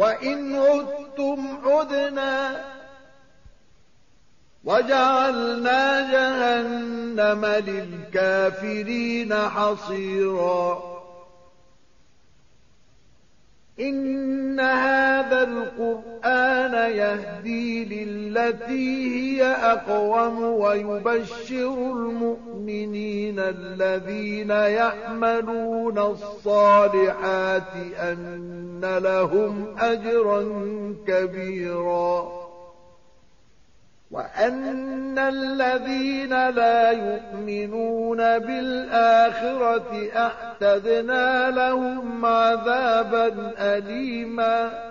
وإن عدتم عدنا وجعلنا جهنم للكافرين حصيرا. إن هذا القرآن يهدي للتي هي أقوم ويبشر المؤمنين الذين يعملون الصالحات أن لهم أجرا كبيرا. وأن الذين لا يؤمنون بالآخرة أعتدنا لهم عذابا أليما.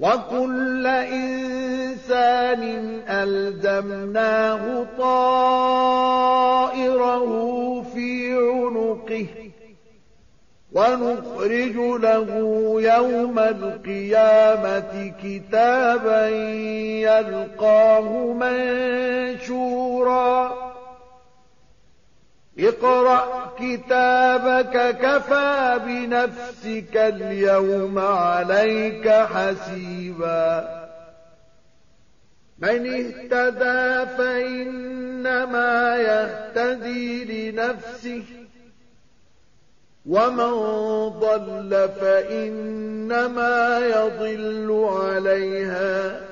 وكل إنسان ألزمناه طائره في عنقه ونخرج له يوم القيامة كتابا يلقاه منشورا اقرأ كتابك كفى بنفسك اليوم عليك حسيبا. من اهتدى فإنما يهتدي لنفسه ومن ضل فإنما يضل عليها.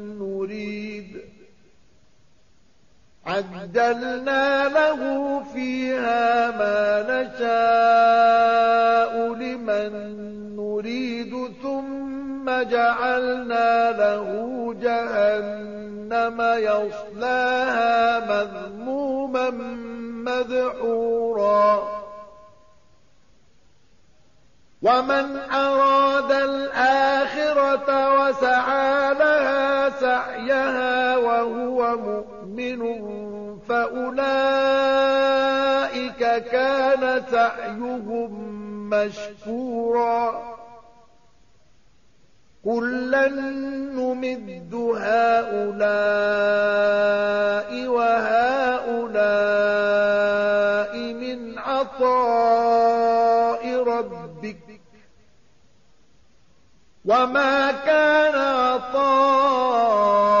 عجلنا له فيها ما نشاء لمن نريد ثم جعلنا له جهنم يصلاها مذموما مدحورا. ومن أراد الآخرة وسعى لها سعيها وهو مؤمن فأولئك كان سعيهم مشكورا. كلا نمد هؤلاء وهؤلاء من عطاء ربك. وما كان عطاء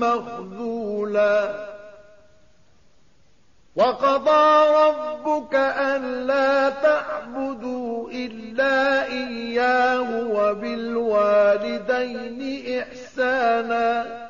مخذولا. وقضى ربك أن لا تعبدوا إلا إياه وبالوالدين إحسانا.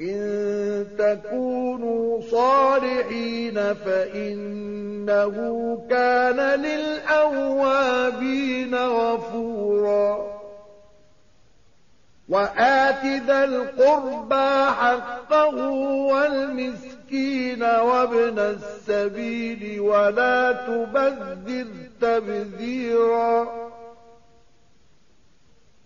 إن تكونوا صالحين فإنه كان للأوابين غفورا. وآت ذا القربى حقه والمسكين وابن السبيل ولا تبذر تبذيرا.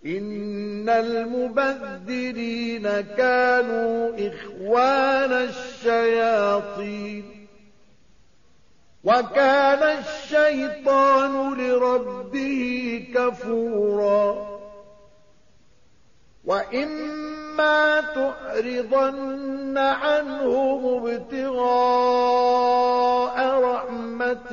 إن المبذرين كانوا إخوان الشياطين. وكان الشيطان لربه كفورا. وإما تعرضن عنهم ابتغاء رحمة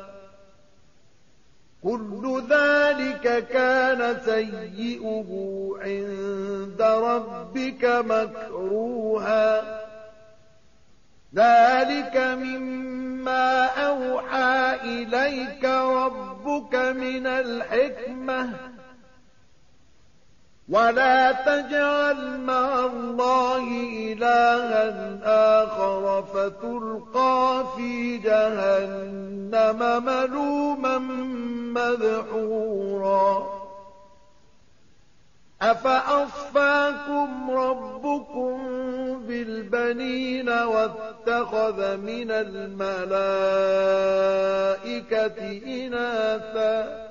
كل ذلك كان سيئه عند ربك مكروها. ذلك مما أوحى إليك ربك من الحكمة. ولا تجعل مع الله إلها آخر فتلقى في جهنم ملوما مدحورا. أفأصفاكم ربكم بالبنين واتخذ من الملائكة إناثا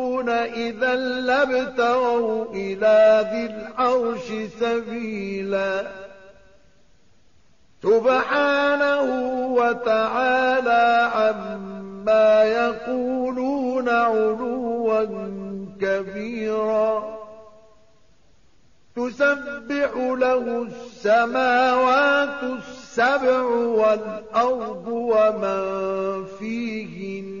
إذا لابتغوا إلى ذي العرش سبيلا. سبحانه وتعالى عما يقولون علوا كبيرا. تسبح له السماوات السبع والأرض ومن فيهن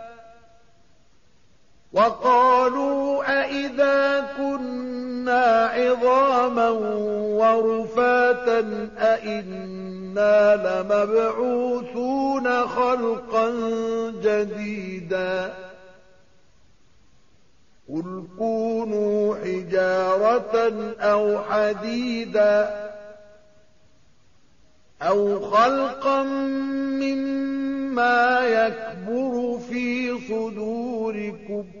وقالوا أئذا كنا عظاما ورفاتا أئنا لمبعوثون خلقا جديدا قل كونوا حجارة أو حديدا أو خلقا مما يكبر في صدوركم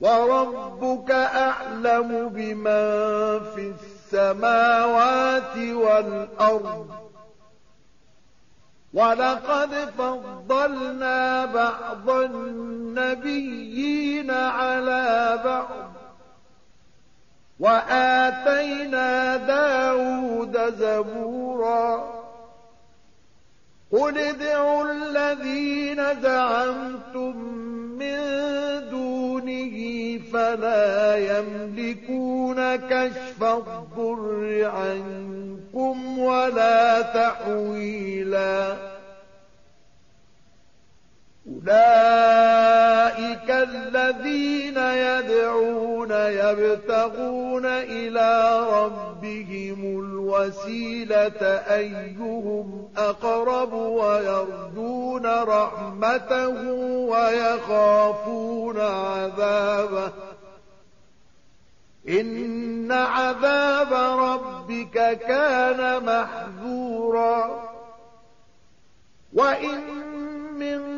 وربك أعلم بمن في السماوات والأرض. ولقد فضلنا بعض النبيين على بعض. وآتينا داود زبورا. قل ادعوا الذين زعمتم من دونه فلا يملكون كشف الضر عنكم ولا تحويلا. أولئك الذين يدعون يبتغون إلى ربهم الوسيلة أيهم أقرب ويرجون رحمته ويخافون عذابه. إن عذاب ربك كان محذورا. وإن من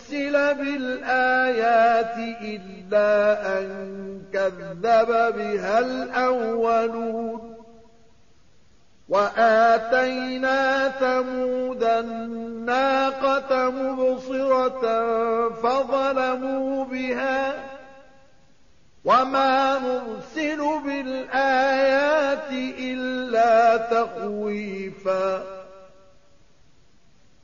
بالآيات إلا أن كذب بها الأولون. وآتينا ثمود الناقة مبصرة فظلموا بها. وما نرسل بالآيات إلا تخويفاً.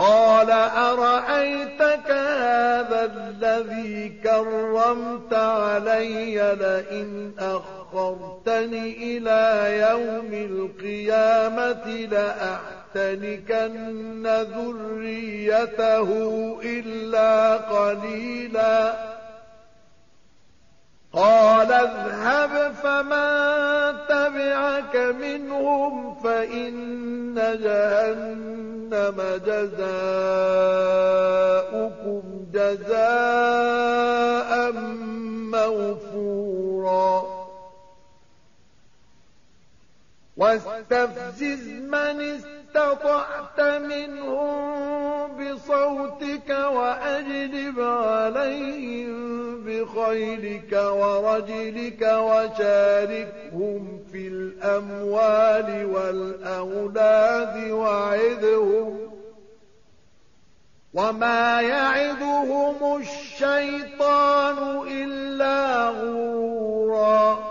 قال أرأيتك هذا الذي كرمت علي لئن أخرتني إلى يوم القيامة لأحتنكن ذريته إلا قليلا قال اذهب فمن تبعك منهم فإن جهنم جزاؤكم جزاء موفورا. واستفزز من استطعت منهم بصوتك وأجلب عليهم بخيلك ورجلك وشاركهم في الأموال والأولاد وعدهم وما يعدهم الشيطان إلا غرورا.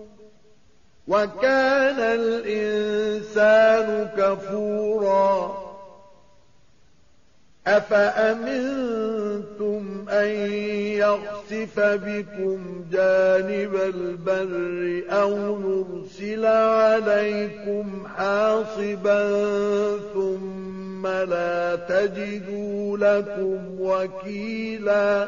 وكان الإنسان كفورا. أفأمنتم أن يخسف بكم جانب البر أو نرسل عليكم حاصبا ثم لا تجدوا لكم وكيلا؟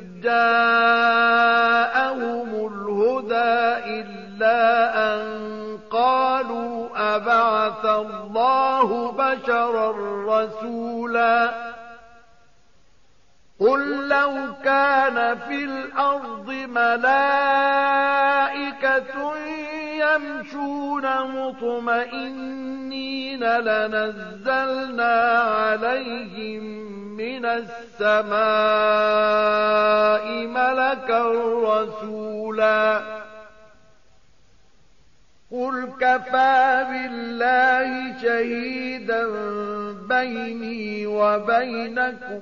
جاءهم الهدى إلا أن قالوا أبعث الله بشرا رسولا قل لو كان في الأرض ملائكة يمشون مطمئنين لنزلنا عليهم من السماء ملكا رسولا. قل كفى بالله شهيدا بيني وبينكم.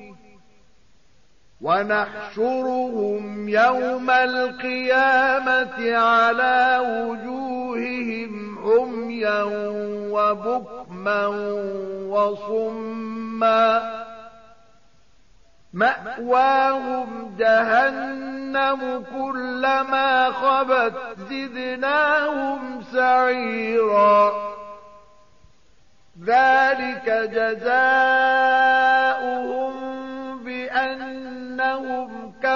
ونحشرهم يوم القيامة على وجوههم عميا وبكما وصما. مأواهم جهنم كلما خبت زدناهم سعيرا. ذلك جزاؤهم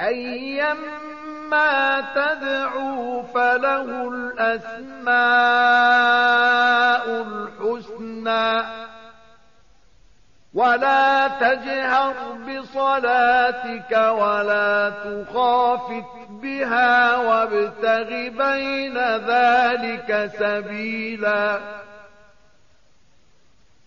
أيما تدعوا فله الأسماء الحسنى ولا تجهر بصلاتك ولا تخافت بها وابتغ بين ذلك سبيلا